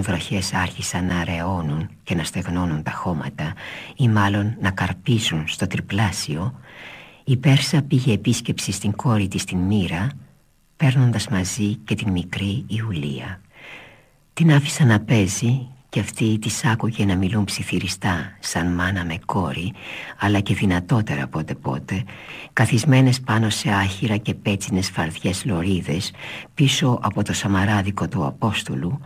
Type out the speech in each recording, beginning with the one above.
Οι βροχές άρχισαν να αραιώνουν και να στεγνώνουν τα χώματα ή μάλλον να καρπίζουν στο τριπλάσιο, η Πέρσα πήγε επίσκεψη στην κόρη της την Μοίρα, παίρνοντας μαζί και την μικρή Ιουλία. Την άφησα να παίζει και αυτή τις άκουγε να μιλούν ψιθυριστά σαν μάνα με κόρη αλλά και δυνατότερα πότε πότε καθισμένες πάνω σε άχυρα και πέτσινες φαρδιές λωρίδες πίσω από το σαμαράδικο του Απόστολου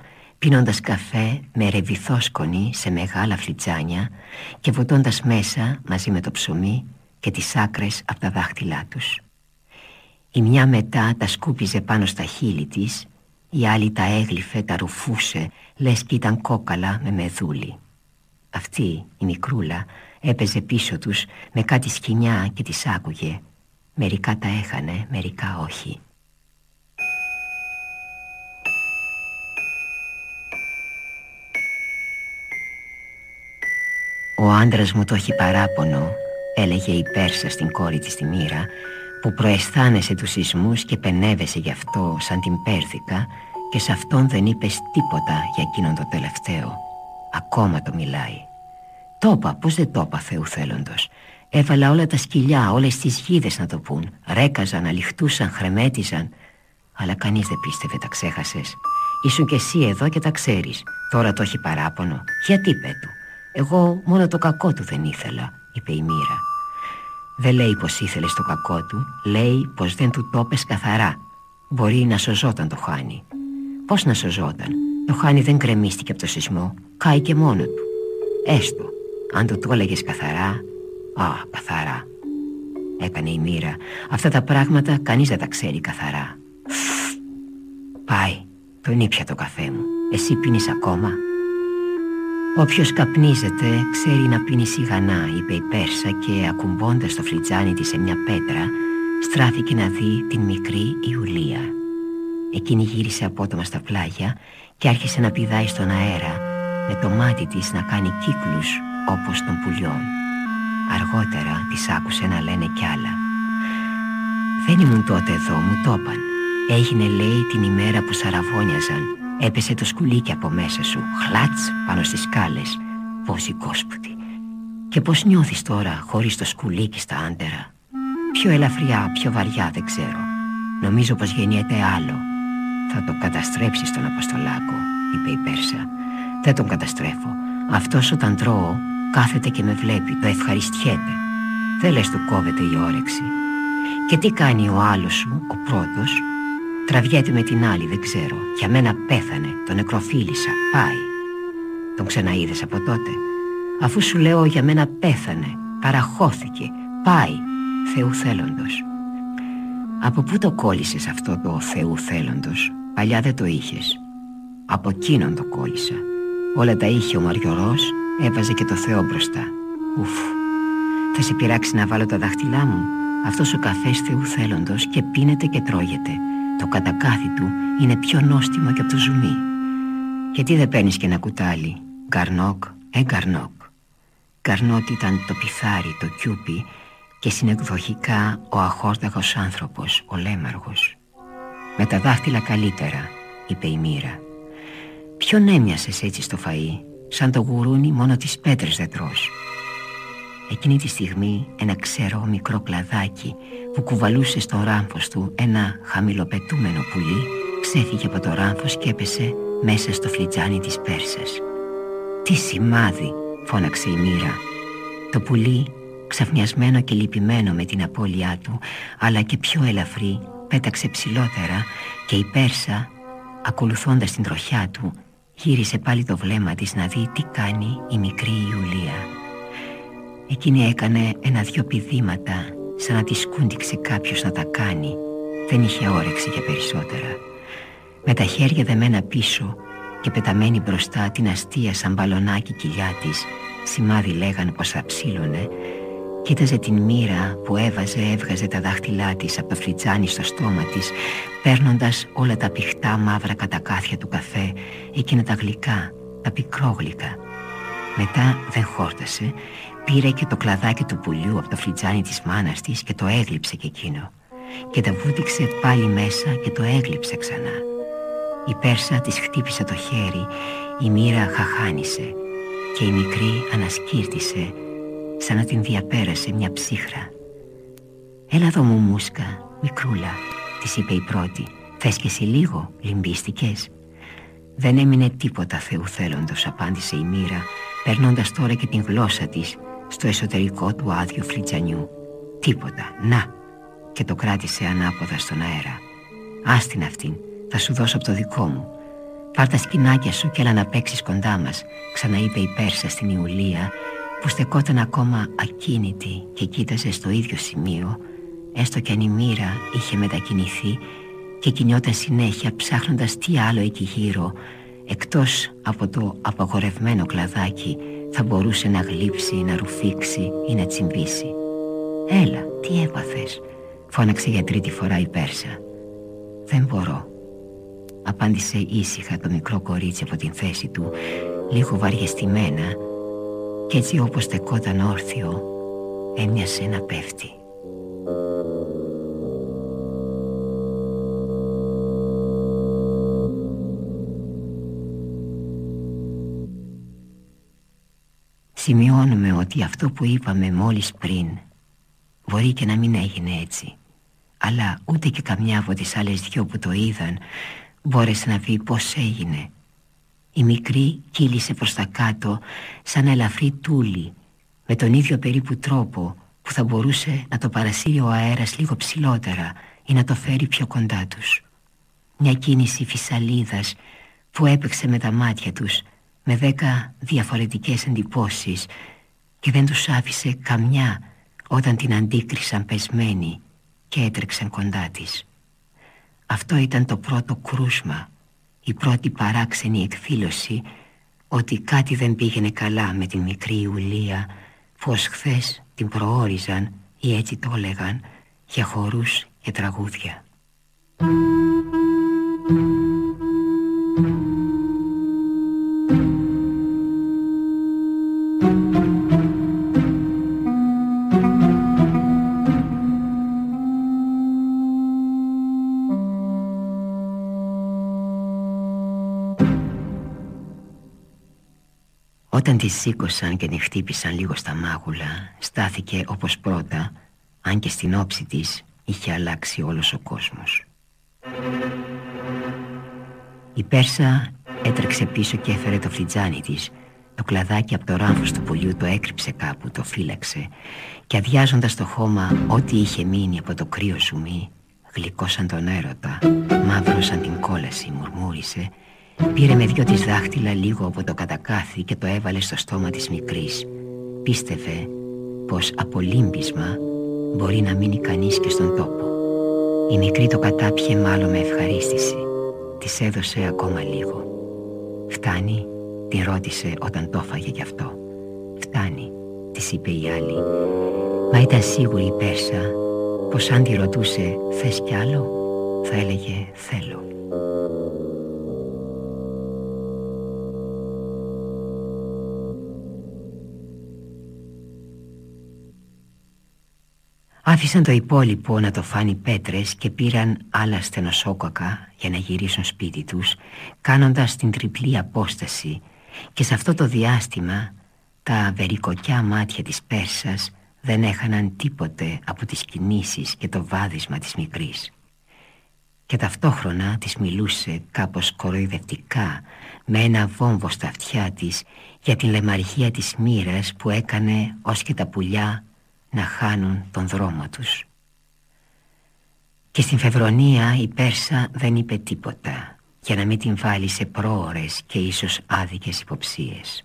πίνοντας καφέ με ρεβιθόσκονη σε μεγάλα φλιτζάνια και βοτώντας μέσα μαζί με το ψωμί και τις άκρες από τα δάχτυλά τους. Η μια μετά τα σκούπιζε πάνω στα χείλη της η άλλη τα έγλυφε, τα ρουφούσε Λες κι ήταν κόκαλα με μεδούλη Αυτή η μικρούλα έπαιζε πίσω τους Με κάτι σκηνιά και τις άκουγε. Μερικά τα έχανε, μερικά όχι Ο άντρας μου το έχει παράπονο Έλεγε η Πέρσα στην κόρη της τη μοίρα Που προαισθάνεσαι τους σεισμούς και πενεύεσαι γι' αυτό σαν την Πέρθηκα και σε αυτόν δεν είπες τίποτα για εκείνον το τελευταίο. Ακόμα το μιλάει. Το είπα, πώς δεν το είπα Θεού θέλοντος. Έβαλα όλα τα σκυλιά, όλες τις γίδες να το πούν. Ρέκαζαν, αληχτούσαν, χρεμέτιζαν. Αλλά κανείς δεν πίστευε, τα ξέχασες. Ήσουν κι εσύ εδώ και τα ξέρεις. Τώρα το έχει παράπονο. Γιατί είπε του. Εγώ μόνο το κακό του δεν ήθελα, είπε η μοίρα. Δεν λέει πως ήθελες το κακό του, λέει πως δεν του το καθαρά. Μπορεί να σωζόταν το χάνει. Πώς να σωζόταν; Το χάνι δεν κρεμίστηκε από το σεισμό. Κάει και μόνο του. Έστω, αν το το έλεγες καθαρά. Α, καθαρά. Έκανε η μοίρα. Αυτά τα πράγματα κανείς δεν τα ξέρει καθαρά. Πάει. Τον ήπια το καφέ μου. Εσύ πίνεις ακόμα; Όποιος καπνίζεται ξέρει να πίνει σιγανά, είπε η Πέρσα και ακουμπώντας το φλιτζάνι της σε μια πέτρα στράφηκε να δει την μικρή Ιουλία. Εκείνη γύρισε απότομα στα πλάγια και άρχισε να πηδάει στον αέρα με το μάτι της να κάνει κύκλους όπως των πουλιών. Αργότερα της άκουσε να λένε κι άλλα. «Δεν ήμουν τότε εδώ, μου το είπαν. Έγινε λέει την ημέρα που σαραβόνιαζαν. Έπεσε το σκουλίκι από μέσα σου, χλάτς πάνω στις σκάλες. Πώς η κόσποτη. Και πώς νιώθεις τώρα χωρίς το σκουλίκι στα άντερα; Πιο ελαφριά, πιο βαριά δεν ξέρω. Νομίζω πως γεννιέται άλλο θα το καταστρέψεις τον Αποστολάκο, είπε η Πέρσα. Δεν τον καταστρέφω. Αυτός όταν τρώω κάθεται και με βλέπει, το ευχαριστιέται. Δεν λες του κόβεται η όρεξη. Και τι κάνει ο άλλος σου, ο πρώτος; Τραβιέται με την άλλη, δεν ξέρω. Για μένα πέθανε, τον νεκροφίλησα, πάει. Τον ξαναείδες από τότε. Αφού σου λέω για μένα πέθανε, παραχώθηκε, πάει, Θεού θέλοντος. Από πού το κόλλησες αυτό το Θεού θέλοντος; Παλιά δεν το είχες. Από εκείνον το κόλλησα. Όλα τα είχε ο Μαριωρός Έβαζε και το Θεό μπροστά. Ουφ. Θα σε πειράξει να βάλω τα δάχτυλά μου; Αυτός ο καφές Θεού θέλοντος Και πίνεται και τρώγεται Το κατακάθι του είναι πιο νόστιμο και από το ζουμί Γιατί δεν παίρνεις και ένα κουτάλι; Γκαρνόκ, ε γκαρνόκ Γκαρνόκ ήταν το πιθάρι, το κιούπι και συνεκδοχικά ο αχόρταγος άνθρωπος, ο λέμαργος. «Με τα δάχτυλα καλύτερα», είπε η μοίρα. «Ποιον έμοιασες έτσι στο φαΐ, σαν το γουρούνι μόνο τις πέτρες δεν τρως». Εκείνη τη στιγμή ένα ξερό μικρό κλαδάκι που κουβαλούσε στο ράμφος του ένα χαμηλοπετούμενο πουλί ξέφυγε από το ράνθος και έπεσε μέσα στο φλιτζάνι της Πέρσας. «Τι σημάδι», φώναξε η μοίρα. Το πουλί, ξαφνιασμένο και λυπημένο με την απώλειά του, αλλά και πιο ελαφρύ, πέταξε ψηλότερα και η Πέρσα, ακολουθώντας την τροχιά του, γύρισε πάλι το βλέμμα της να δει τι κάνει η μικρή Ιουλία. Εκείνη έκανε ένα-δυο πηδήματα σαν να τη σκούντιξε κάποιος να τα κάνει. Δεν είχε όρεξη για περισσότερα. Με τα χέρια δεμένα πίσω και πεταμένη μπροστά την αστεία σαν μπαλονάκι κοιλιά της, σημάδι λέγανε πως θα ψήλωνε, Κοίταζε την μοίρα που έβαζε, έβγαζε τα δάχτυλά της από το φλιτζάνι στο στόμα της, παίρνοντας όλα τα πηχτά μαύρα κατακάθια του καφέ, εκείνα τα γλυκά, τα πικρόγλυκα. Μετά δεν χόρτασε, πήρε και το κλαδάκι του πουλιού από το φλιτζάνι της μάνας της και το έγλειψε και εκείνο. Και τα βούτυξε πάλι μέσα και το έγλειψε ξανά. Η Πέρσα της χτύπησε το χέρι, η μοίρα χαχάνισε και η μικρή ανασκύρτησε σαν να την διαπέρασε μια ψύχρα. «Έλα εδώ μου μουσκα, μικρούλα», της είπε η πρώτη. «Θες και εσύ λίγο, λυμπίστηκες». «Δεν έμεινε τίποτα Θεού θέλοντος», απάντησε η μοίρα, περνώντας τώρα και την γλώσσα της στο εσωτερικό του άδειο φλιτζανιού. «Τίποτα, να» και το κράτησε ανάποδα στον αέρα. «Άστιν αυτήν, θα σου δώσω από το δικό μου». «Πάρ' τα σκηνάκια σου και έλα να παίξεις κοντά μας», ξαναείπε η Πέρσα στην Ιουλία που στεκόταν ακόμα ακίνητη και κοίταζε στο ίδιο σημείο έστω κι αν η μοίρα είχε μετακινηθεί και κινιόταν συνέχεια ψάχνοντας τι άλλο εκεί γύρω εκτός από το απαγορευμένο κλαδάκι θα μπορούσε να γλύψει, να ρουφήξει ή να τσιμπήσει. «Έλα, τι έπαθες» φώναξε για τρίτη φορά η Πέρσα. «Δεν μπορώ», απάντησε ήσυχα το μικρό κορίτσι από την θέση του λίγο βαριεστημένα κι έτσι όπως στεκόταν όρθιο έμοιασε να πέφτει. Σημειώνουμε ότι αυτό που είπαμε μόλις πριν μπορεί και να μην έγινε έτσι αλλά ούτε και καμιά από τις άλλες δυο που το είδαν μπόρεσε να πει πως έγινε η μικρή κύλησε προς τα κάτω σαν ελαφρύ τούλι με τον ίδιο περίπου τρόπο που θα μπορούσε να το παρασύρει ο αέρας λίγο ψηλότερα ή να το φέρει πιο κοντά τους. Μια κίνηση φυσαλίδας που έπαιξε με τα μάτια τους με δέκα διαφορετικές εντυπώσεις και δεν τους άφησε καμιά όταν την αντίκρισαν πεσμένη και έτρεξαν κοντά της. Αυτό ήταν το πρώτο κρούσμα η πρώτη παράξενη εκδήλωση ότι κάτι δεν πήγαινε καλά με την μικρή Ιουλία που ως χθες την προόριζαν ή έτσι το έλεγαν για χορούς και τραγούδια. Τη σήκωσαν και την χτύπησαν λίγο στα μάγουλα Στάθηκε όπως πρώτα Αν και στην όψη της είχε αλλάξει όλος ο κόσμος. Η Πέρσα έτρεξε πίσω και έφερε το φλιτζάνι της Το κλαδάκι από το ράμφος του πουλιού το έκρυψε κάπου, το φύλαξε Και αδειάζοντας το χώμα ό,τι είχε μείνει από το κρύο σουμί Γλυκό σαν τον έρωτα, μαύρο σαν την κόλαση μουρμούρισε Πήρε με δυο της δάχτυλα λίγο από το κατακάθι και το έβαλε στο στόμα της μικρής. Πίστευε πως από λύμπισμα μπορεί να μείνει κανείς και στον τόπο. Η μικρή το κατάπιε μάλλον με ευχαρίστηση. Της έδωσε ακόμα λίγο. «Φτάνει» την ρώτησε όταν το έφαγε κι αυτό. «Φτάνει» της είπε η άλλη. Μα ήταν σίγουρη η Πέρσα πως αν τη ρωτούσε «Θες κι άλλο» θα έλεγε «Θέλω». Άφησαν το υπόλοιπο να το φάνει πέτρες και πήραν άλλα στενοσόκακα για να γυρίσουν σπίτι τους κάνοντας την τριπλή απόσταση και σε αυτό το διάστημα τα βερικοκιά μάτια της Πέρσας δεν έχαναν τίποτε από τις κινήσεις και το βάδισμα της μικρής. και ταυτόχρονα της μιλούσε κάπως κοροϊδευτικά με ένα βόμβο στα αυτιά της για την λεμαργία της μοίρας που έκανε ως και τα πουλιά να χάνουν τον δρόμο τους. Και στην Φεβρονία η Πέρσα δεν είπε τίποτα για να μην την βάλει σε πρόορες και ίσως άδικες υποψίες.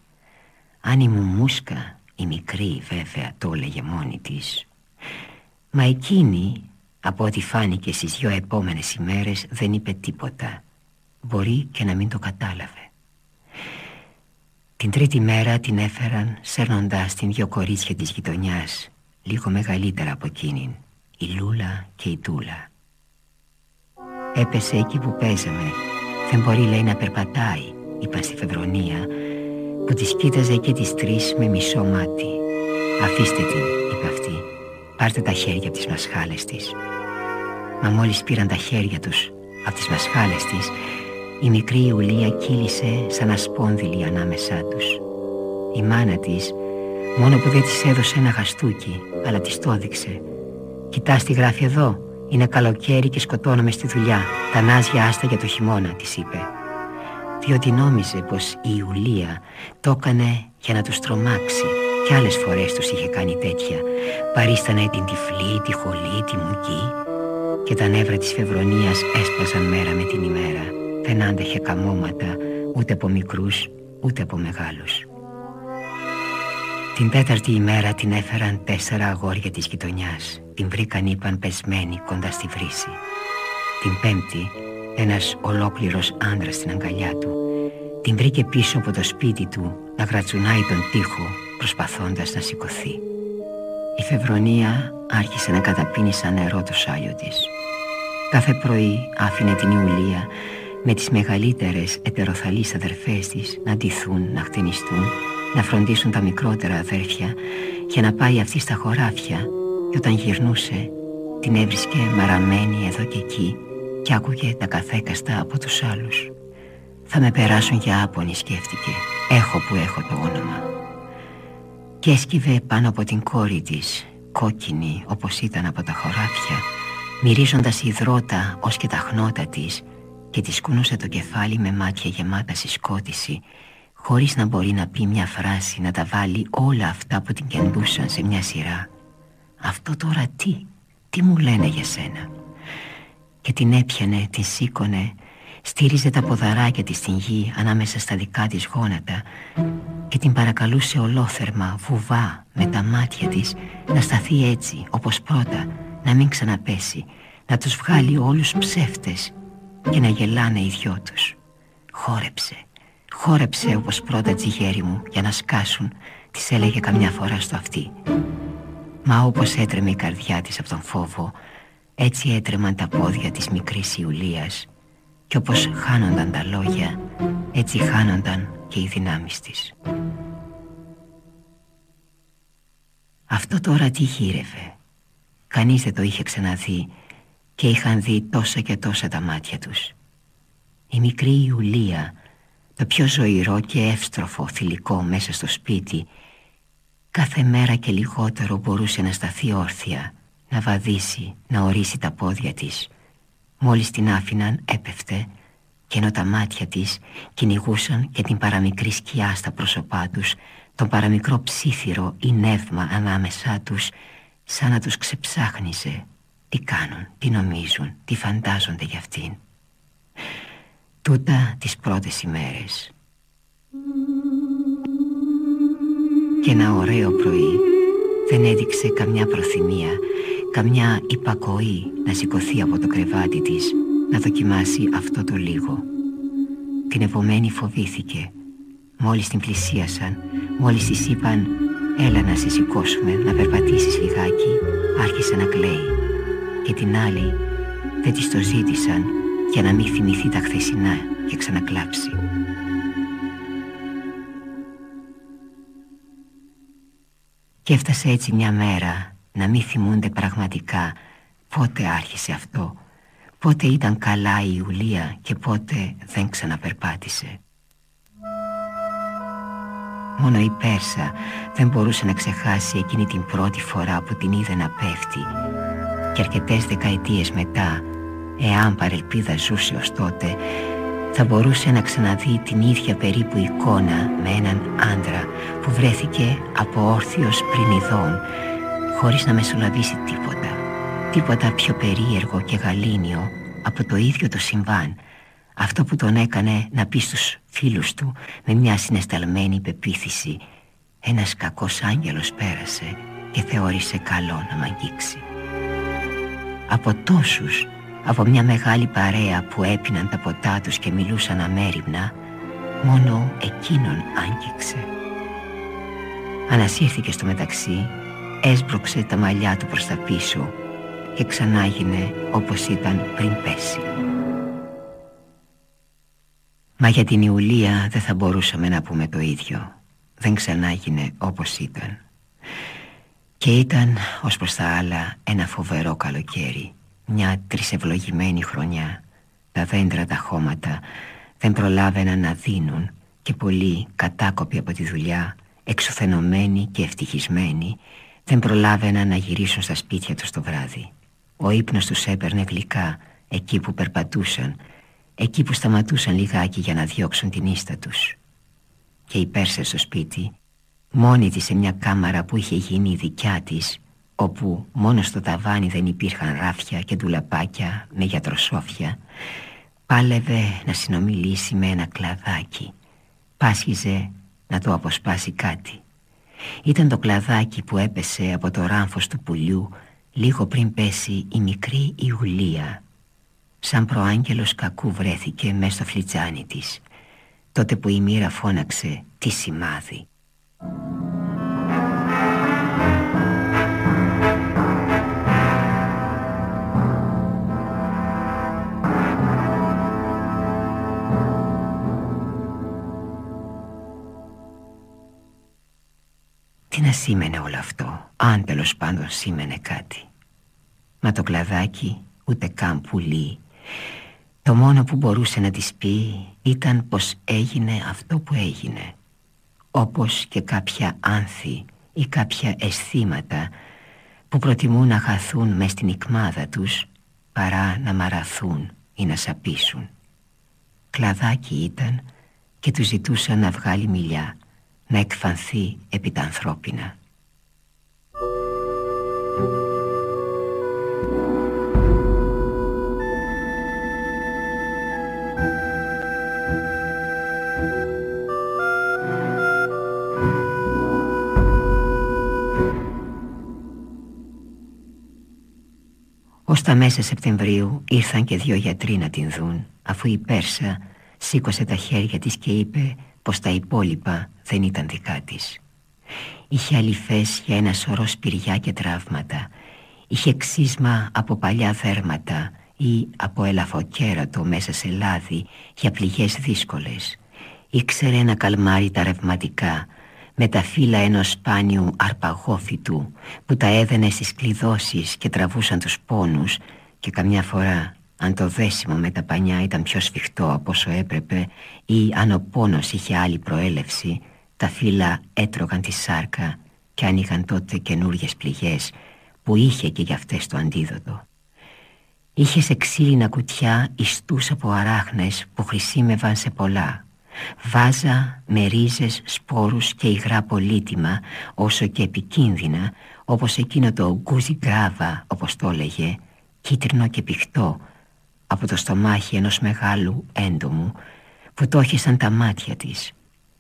Αν ήμουν μουσκα, η μικρή βέβαια το έλεγε μόνη της. Μα εκείνη, από ό,τι φάνηκε στις δυο επόμενες ημέρες, δεν είπε τίποτα. Μπορεί και να μην το κατάλαβε. Την τρίτη μέρα την έφεραν σέρνοντας την δυο κορίτσια της γειτονιάς, λίγο μεγαλύτερα από εκείνην, η Λούλα και η Τούλα. Έπεσε εκεί που παίζαμε Δεν μπορεί λέει να περπατάει Είπαν στη Φεβρονία Που τις κοίταζε και τις τρεις με μισό μάτι Αφήστε την είπε αυτή Πάρτε τα χέρια από τις μασχάλες της Μα μόλις πήραν τα χέρια τους Από τις μασχάλες της Η μικρή Ιουλία κύλησε σαν ασπόνδυλη ανάμεσά τους Η μάνα της Μόνο που δεν της έδωσε ένα γαστούκι Αλλά της το έδειξε Κοιτάς τι γράφει εδώ είναι καλοκαίρι και σκοτώνομαι στη δουλειά. Τα νάζια άστα για το χειμώνα, της είπε. Διότι νόμιζε πως η Ιουλία το έκανε για να τους τρομάξει. Κι άλλες φορές τους είχε κάνει τέτοια. Παρίστανε την τυφλή, τη χολή, τη μουκή. Και τα νεύρα της Φεβρονίας έσπαζαν μέρα με την ημέρα. Δεν άντεχε καμώματα ούτε από μικρούς ούτε από μεγάλους. Την τέταρτη ημέρα την έφεραν τέσσερα αγόρια της γειτονιάς την βρήκαν είπαν πεσμένη κοντά στη βρύση. Την πέμπτη ένας ολόκληρος άντρας στην αγκαλιά του την βρήκε πίσω από το σπίτι του να γρατσουνάει τον τοίχο προσπαθώντας να σηκωθεί. Η Φεβρονία άρχισε να καταπίνει σαν νερό το σάλιο της. Κάθε πρωί άφηνε την Ιουλία με τις μεγαλύτερες ετεροθαλείς αδερφές της να ντυθούν, να χτενιστούν, να φροντίσουν τα μικρότερα αδέρφια για να πάει αυτή στα χωράφια και όταν γυρνούσε την έβρισκε μαραμένη εδώ και εκεί και άκουγε τα καθέκαστα από τους άλλους. Θα με περάσουν για άπονη σκέφτηκε, έχω που έχω το όνομα. Και έσκυβε πάνω από την κόρη της, κόκκινη όπως ήταν από τα χωράφια, μυρίζοντας υδρότα ως και τα χνότα της και της κούνωσε το κεφάλι με μάτια γεμάτα συσκότηση χωρίς να μπορεί να πει μια φράση να τα βάλει όλα αυτά που την κεντούσαν σε μια σειρά. Αυτό τώρα τι, τι μου λένε για σένα; Και την έπιανε, την σήκωνε Στήριζε τα ποδαράκια της στην γη ανάμεσα στα δικά της γόνατα Και την παρακαλούσε ολόθερμα, βουβά, με τα μάτια της Να σταθεί έτσι, όπως πρώτα, να μην ξαναπέσει Να τους βγάλει όλους ψεύτες και να γελάνε οι δυο τους Χόρεψε, χόρεψε όπως πρώτα τσιγέρι μου για να σκάσουν. Της έλεγε καμιά φορά στο αυτί. Μα όπως έτρεμε η καρδιά της από τον φόβο Έτσι έτρεμαν τα πόδια της μικρής Ιουλίας. Και όπως χάνονταν τα λόγια Έτσι χάνονταν και οι δυνάμεις της. Αυτό τώρα τι γύρευε. Κανείς δεν το είχε ξαναδεί Και είχαν δει τόσα και τόσα τα μάτια τους. Η μικρή Ιουλία Το πιο ζωηρό και εύστροφο θηλυκό μέσα στο σπίτι Κάθε μέρα και λιγότερο μπορούσε να σταθεί όρθια Να βαδίσει, να ορίσει τα πόδια της. Μόλις την άφηναν έπεφτε Και ενώ τα μάτια της κυνηγούσαν και την παραμικρή σκιά στα πρόσωπά τους Τον παραμικρό ψήθυρο ή νεύμα ανάμεσά τους Σαν να τους ξεψάχνιζε Τι κάνουν, τι νομίζουν, τι φαντάζονται για αυτήν Τούτα τις πρώτες ημέρες και ένα ωραίο πρωί δεν έδειξε καμιά προθυμία, καμιά υπακοή να σηκωθεί από το κρεβάτι της, να δοκιμάσει αυτό το λίγο. Την επομένη φοβήθηκε. Μόλις την πλησίασαν, μόλις της είπαν «Έλα να σε σηκώσουμε, να περπατήσεις λιγάκι», άρχισε να κλαίει. Και την άλλη δεν της το ζήτησαν για να μην θυμηθεί τα χθεσινά και ξανακλάψει. Και έφτασε έτσι μια μέρα να μην θυμούνται πραγματικά πότε άρχισε αυτό, πότε ήταν καλά η Ιουλία και πότε δεν ξαναπερπάτησε. Μόνο η Πέρσα δεν μπορούσε να ξεχάσει εκείνη την πρώτη φορά που την είδε να πέφτει και αρκετές δεκαετίες μετά εάν παρελπίδα ζούσε ως τότε, θα μπορούσε να ξαναδεί την ίδια περίπου εικόνα με έναν άντρα που βρέθηκε από όρθιος πριν ειδών, χωρίς να μεσολαβήσει τίποτα, τίποτα πιο περίεργο και γαλήνιο από το ίδιο το συμβάν, αυτό που τον έκανε να πει στους φίλους του με μια συναισθαλμένη πεποίθηση ένας κακός άγγελος πέρασε και θεώρησε καλό να μ' αγγίξει. Από τόσους, από μια μεγάλη παρέα που έπιναν τα ποτά τους και μιλούσαν αμέριμνα, μόνο εκείνον άγγιξε. Ανασύρθηκε στο μεταξύ, έσπρωξε τα μαλλιά του προς τα πίσω και ξανάγινε όπως ήταν πριν πέσει. Μα για την Ιουλία δεν θα μπορούσαμε να πούμε το ίδιο. Δεν ξανάγινε όπως ήταν. Και ήταν, ως προς τα άλλα, ένα φοβερό καλοκαίρι. Μια τρισευλογημένη χρονιά. Τα δέντρα, τα χώματα δεν προλάβαιναν να δίνουν και πολλοί κατάκοποι από τη δουλειά, εξουθενωμένοι και ευτυχισμένοι, δεν προλάβαιναν να γυρίσουν στα σπίτια τους το βράδυ. Ο ύπνος τους έπαιρνε γλυκά εκεί που περπατούσαν εκεί που σταματούσαν λιγάκι για να διώξουν την ίστα τους. Και η Πέρσα στο σπίτι, μόνη της σε μια κάμαρα που είχε γίνει η δικιά της, όπου μόνο στο ταβάνι δεν υπήρχαν ράφια και ντουλαπάκια με γιατροσόφια, πάλευε να συνομιλήσει με ένα κλαδάκι. Πάσχιζε να το αποσπάσει κάτι. Ήταν το κλαδάκι που έπεσε από το ράμφος του πουλιού λίγο πριν πέσει η μικρή Ιουλία σαν προάγγελος κακού βρέθηκε μέσα στο φλιτζάνι της τότε που η μοίρα φώναξε τι σημάδι Τι να σήμαινε όλο αυτό, αν τέλος πάντων σήμαινε κάτι. Μα το κλαδάκι ούτε καν πουλί το μόνο που μπορούσε να της πει ήταν πως έγινε αυτό που έγινε Όπως και κάποια άνθη ή κάποια αισθήματα που προτιμούν να χαθούν μες στην ικμάδα τους παρά να μαραθούν ή να σαπίσουν. Κλαδάκι ήταν και του ζητούσαν να βγάλει μιλιά, να εκφανθεί επί τα ανθρώπινα. Ως τα μέσα Σεπτεμβρίου ήρθαν και δύο γιατροί να την δουν αφού η Πέρσα σήκωσε τα χέρια της και είπε πως τα υπόλοιπα δεν ήταν δικά της. Είχε αληθές για ένα σωρό σπηριά και τραύματα. Είχε ξύσμα από παλιά δέρματα ή από ελαφοκέρατο μέσα σε λάδι για πληγές δύσκολες. Ήξερε να καλμάρει τα ρευματικά με τα φύλλα ενός σπάνιου αρπαγόφυτου που τα έδαινε στις κλειδώσεις και τραβούσαν τους πόνους και καμιά φορά αν το δέσιμο με τα πανιά ήταν πιο σφιχτό από όσο έπρεπε ή αν ο πόνος είχε άλλη προέλευση τα φύλλα έτρωγαν τη σάρκα και άνοιγαν τότε καινούριες πληγές που είχε και για αυτές το αντίδοτο. Είχε σε ξύλινα κουτιά ιστούς από αράχνες που χρησιμεύαν σε πολλά Βάζα με ρίζες, σπόρους και υγρά πολύτιμα όσο και επικίνδυνα όπως εκείνο το γκούζι γκράβα όπως το έλεγε κίτρινο και πηχτό από το στομάχι ενός μεγάλου έντομου που το σαν τα μάτια της.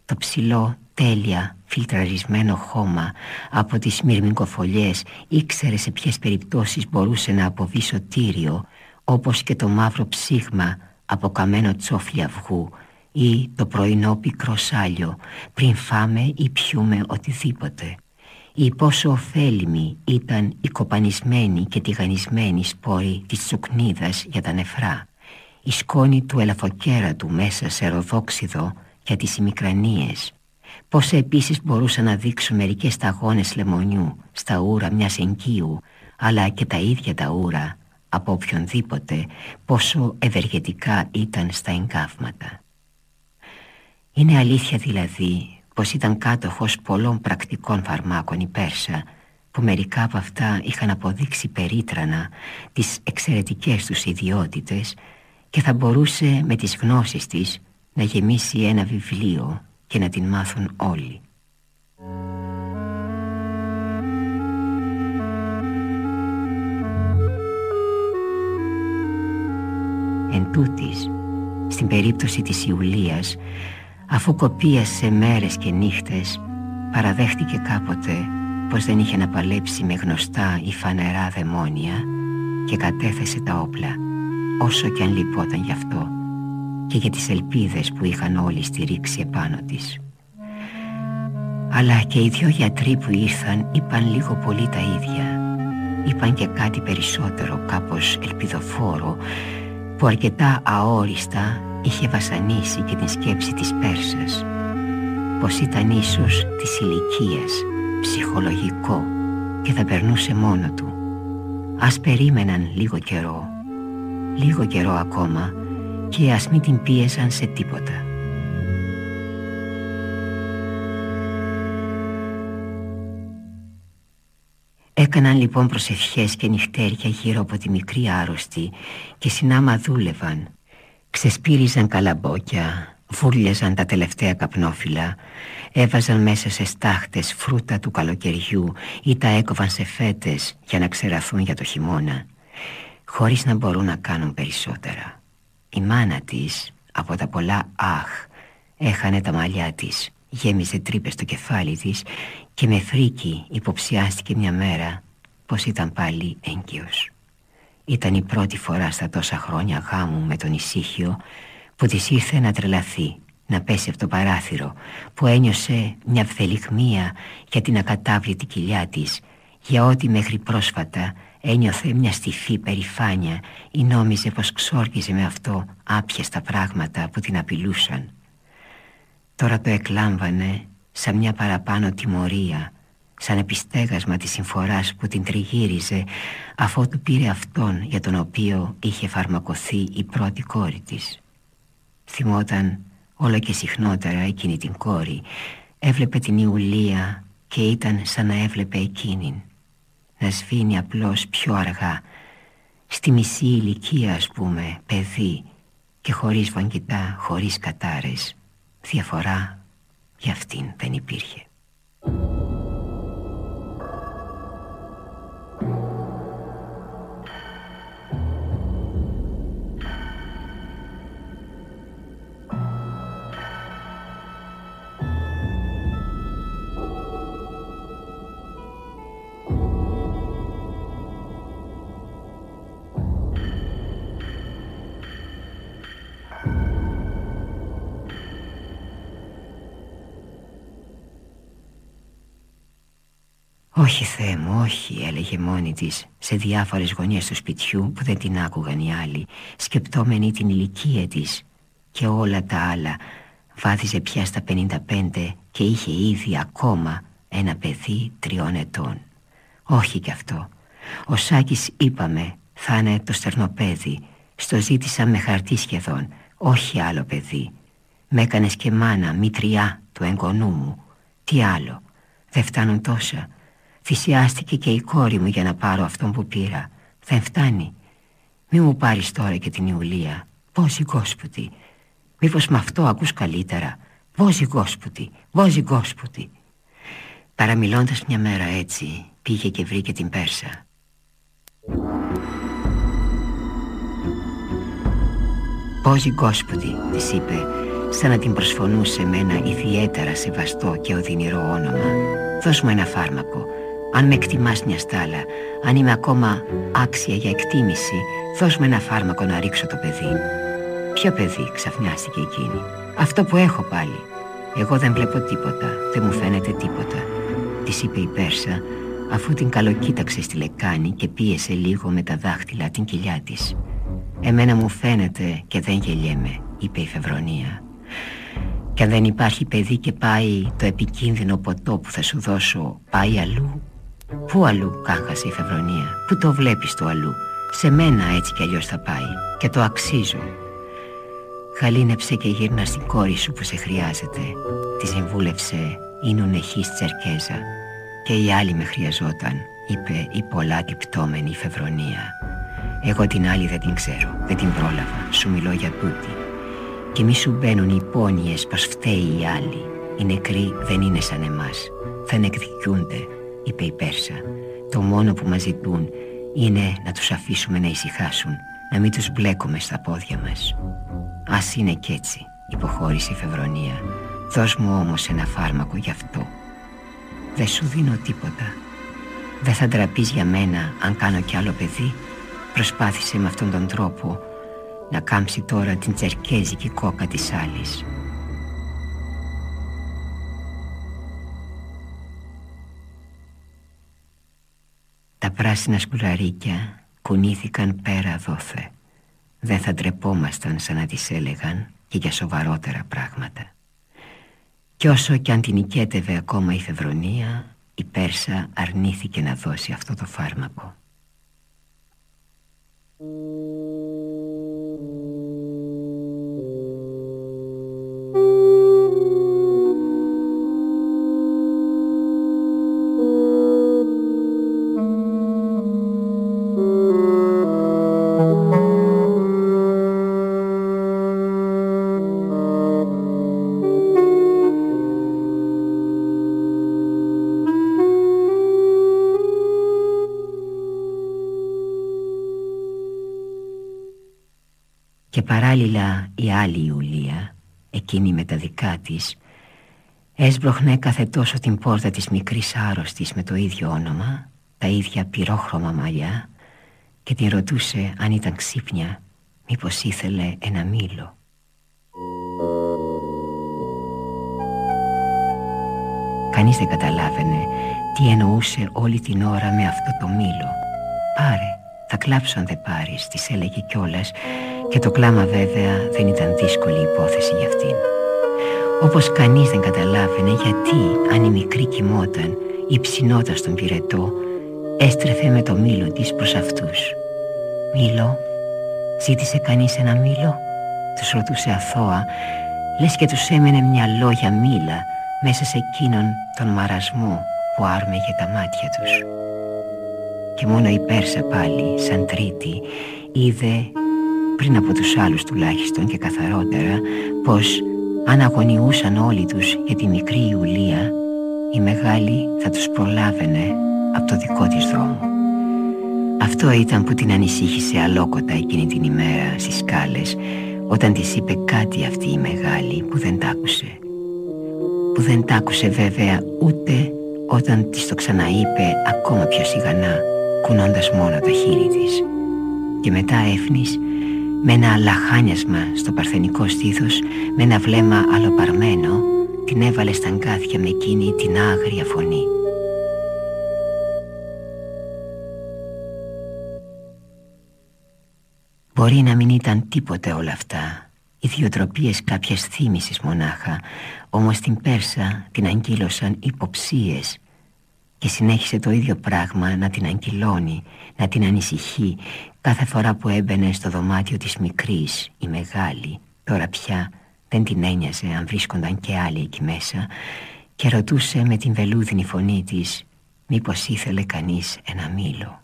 Το ψηλό τέλεια φιλτραρισμένο χώμα από τις μυρμικοφολιές ήξερε σε ποιες περιπτώσεις μπορούσε να αποβεί σωτήριο όπως και το μαύρο ψήγμα από καμένο τσόφλι αυγού ή το πρωινό πικρό σάλιο πριν φάμε ή πιούμε οτιδήποτε ή πόσο ωφέλιμη ήταν η κοπανισμένη και τηγανισμένη σπόρη της τσουκνίδας για τα νεφρά η σκόνη του ελαφοκέρατου μέσα σε ροδόξιδο για τις ημικρανίες Πόσα επίσης μπορούσαν να δείξουν μερικές σταγόνες λεμονιού στα ούρα μιας εγκύου αλλά και τα ίδια τα ούρα από οποιονδήποτε πόσο ευεργετικά ήταν στα εγκάβματα. Είναι αλήθεια δηλαδή πως ήταν κάτοχος πολλών πρακτικών φαρμάκων η Πέρσα που μερικά από αυτά είχαν αποδείξει περίτρανα τις εξαιρετικές τους ιδιότητες και θα μπορούσε με τις γνώσεις της να γεμίσει ένα βιβλίο και να την μάθουν όλοι. Εν τούτης, στην περίπτωση της Ιουλίας, αφού κοπίασε μέρες και νύχτες, παραδέχτηκε κάποτε πως δεν είχε να παλέψει με γνωστά ή φανερά δαιμόνια και κατέθεσε τα όπλα, όσο και αν λυπόταν γι' αυτό και για τις ελπίδες που είχαν όλοι στηρίξει επάνω της. Αλλά και οι δυο γιατροί που ήρθαν είπαν λίγο πολύ τα ίδια. Είπαν και κάτι περισσότερο, κάπως ελπιδοφόρο, που αρκετά αόριστα είχε βασανίσει και την σκέψη της Πέρσας. Πως ήταν ίσως της ηλικίας, ψυχολογικό και θα περνούσε μόνο του. Ας περίμεναν λίγο καιρό, λίγο καιρό ακόμα και ας μην την πίεσαν σε τίποτα. Έκαναν λοιπόν προσευχές και νυχτέρια γύρω από τη μικρή άρρωστη και συνάμα δούλευαν. Ξεσπύριζαν καλαμπόκια, βούρλιαζαν τα τελευταία καπνόφυλλα, έβαζαν μέσα σε στάχτες φρούτα του καλοκαιριού ή τα έκοβαν σε φέτες για να ξεραθούν για το χειμώνα, χωρίς να μπορούν να κάνουν περισσότερα. Η μάνα της, από τα πολλά αχ, έχανε τα μαλλιά της, γέμιζε τρύπες στο κεφάλι της και με φρίκι υποψιάστηκε μια μέρα πως ήταν πάλι έγκυος. Ήταν η πρώτη φορά στα τόσα χρόνια γάμου με τον ησύχιο που της ήρθε να τρελαθεί, να πέσει από το παράθυρο, που ένιωσε μια φθελιχμία για την ακατάβλητη κοιλιά της, για ό,τι μέχρι πρόσφατα ένιωθε μια στιφή περηφάνεια ή νόμιζε πως ξόρκιζε με αυτό άπιαστα πράγματα που την απειλούσαν. Τώρα το εκλάμβανε σαν μια παραπάνω τιμωρία σαν επιστέγασμα της συμφοράς που την τριγύριζε αφότου πήρε αυτόν για τον οποίο είχε φαρμακοθεί η πρώτη κόρη της. Θυμόταν όλο και συχνότερα εκείνη την κόρη έβλεπε την Ιουλία και ήταν σαν να έβλεπε εκείνην να σβήνει απλώς πιο αργά στη μισή ηλικία ας πούμε παιδί και χωρίς βαγγιτά, χωρίς κατάρες διαφορά για αυτήν δεν υπήρχε. «Όχι Θεέ μου, όχι» έλεγε μόνη της σε διάφορες γωνιές του σπιτιού που δεν την άκουγαν οι άλλοι σκεπτόμενη την ηλικία της. Και όλα τα άλλα βάδιζε πια στα 55 και είχε ήδη ακόμα ένα παιδί τριών ετών. Όχι κι αυτό. Ο Σάκης είπαμε θα είναι το στερνοπέδι. Στο ζήτησα με χαρτί σχεδόν όχι άλλο παιδί. Με έκανες και μάνα μητριά του εγγονού μου. Τι άλλο. Δεν φτάνουν τόσα Θυσιάστηκε και η κόρη μου για να πάρω αυτόν που πήρα. Δεν φτάνει. Μη μου πάρεις τώρα και την Ιουλία. Βόζι Γκόσπουτη Μήπως με αυτό ακούς καλύτερα. Βόζι Γκόσπουτη Βόζι Γκόσπουτη Παραμιλώντας μια μέρα έτσι Πήγε και βρήκε την Πέρσα. Βόζι Γκόσπουτη της είπε Σαν να την προσφωνούσε με ένα ιδιαίτερα σεβαστό και οδυνηρό όνομα. Δώσ' μου ένα φάρμακο αν με εκτιμάς μια στάλα, αν είμαι ακόμα άξια για εκτίμηση, δώσ' με ένα φάρμακο να ρίξω το παιδί. Ποιο παιδί, ξαφνιάστηκε εκείνη. Αυτό που έχω πάλι. Εγώ δεν βλέπω τίποτα, δεν μου φαίνεται τίποτα. Της είπε η Πέρσα, αφού την καλοκοίταξε στη λεκάνη και πίεσε λίγο με τα δάχτυλα την κοιλιά της. Εμένα μου φαίνεται και δεν γελιέμαι, είπε η Φευρονία. Και αν δεν υπάρχει παιδί και πάει το επικίνδυνο ποτό που θα σου δώσω, πάει αλλού, Πού αλλού κάχασε η Φευρονία; Πού το βλέπεις το αλλού; Σε μένα έτσι κι αλλιώς θα πάει Και το αξίζω Χαλίνεψε και γύρνα στην κόρη σου που σε χρειάζεται Τη συμβούλευσε η νουνεχής Τσερκέζα Και η άλλη με χρειαζόταν, είπε η πολλά τυπτόμενη Φεβρονία. Εγώ την άλλη δεν την ξέρω, δεν την πρόλαβα, σου μιλώ για τούτη. Και μη σου μπαίνουν οι πόνιες πως φταίει η άλλη. Οι νεκροί δεν είναι σαν εμάς, δεν εκδικιούνται, είπε η Πέρσα. Το μόνο που μας ζητούν είναι να τους αφήσουμε να ησυχάσουν, να μην τους μπλέκουμε στα πόδια μας. Ας είναι κι έτσι, υποχώρησε η Φεβρονία. Δώσ' μου όμως ένα φάρμακο γι' αυτό. Δεν σου δίνω τίποτα. Δεν θα ντραπείς για μένα αν κάνω κι άλλο παιδί. Προσπάθησε με αυτόν τον τρόπο να κάμψει τώρα την τσερκέζικη κόκα της άλλης. Τα πράσινα σκουλαρίκια κουνήθηκαν πέρα δόθε. Δεν θα ντρεπόμασταν σαν να τις έλεγαν και για σοβαρότερα πράγματα. Κι όσο κι αν την οικέτευε ακόμα η Φεβρονία, η Πέρσα αρνήθηκε να δώσει αυτό το φάρμακο. Παράλληλα η άλλη Ιουλία, εκείνη με τα δικά της, έσπροχνε κάθε τόσο την πόρτα της μικρής άρρωστης με το ίδιο όνομα, τα ίδια πυρόχρωμα μαλλιά και την ρωτούσε αν ήταν ξύπνια, μήπως ήθελε ένα μήλο. Κανείς δεν καταλάβαινε τι εννοούσε όλη την ώρα με αυτό το μήλο. «Πάρε, θα κλάψω αν δεν πάρεις», της έλεγε κιόλας και το κλάμα βέβαια δεν ήταν δύσκολη υπόθεση για αυτήν. Όπως κανείς δεν καταλάβαινε γιατί αν η μικρή κοιμόταν ή ψινόταν στον πυρετό έστρεφε με το μήλο της προς αυτούς. «Μήλο» ζήτησε κανείς ένα μήλο τους ρωτούσε αθώα λες και τους έμενε μια λόγια μήλα μέσα σε εκείνον τον μαρασμό που άρμεγε τα μάτια τους. Και μόνο η Πέρσα πάλι, σαν τρίτη, είδε πριν από τους άλλους τουλάχιστον και καθαρότερα πως αν αγωνιούσαν όλοι τους για τη μικρή Ιουλία η μεγάλη θα τους προλάβαινε από το δικό της δρόμο. Αυτό ήταν που την ανησύχησε αλόκοτα εκείνη την ημέρα στις σκάλες όταν της είπε κάτι αυτή η μεγάλη που δεν τ' άκουσε. Που δεν τ' άκουσε βέβαια ούτε όταν της το ξαναείπε ακόμα πιο σιγανά κουνώντας μόνο το χείλη της. Και μετά έφνης με ένα λαχάνιασμα στο παρθενικό στήθος, με ένα βλέμμα αλλοπαρμένο, την έβαλε στα αγκάθια με εκείνη την άγρια φωνή. Μπορεί να μην ήταν τίποτε όλα αυτά, ιδιοτροπίες κάποιες θύμησης μονάχα, όμως την Πέρσα την αγκύλωσαν υποψίες και συνέχισε το ίδιο πράγμα να την αγκυλώνει, να την ανησυχεί κάθε φορά που έμπαινε στο δωμάτιο της μικρής η μεγάλη τώρα πια δεν την ένοιαζε αν βρίσκονταν και άλλοι εκεί μέσα και ρωτούσε με την βελούδινη φωνή της μήπως ήθελε κανείς ένα μήλο.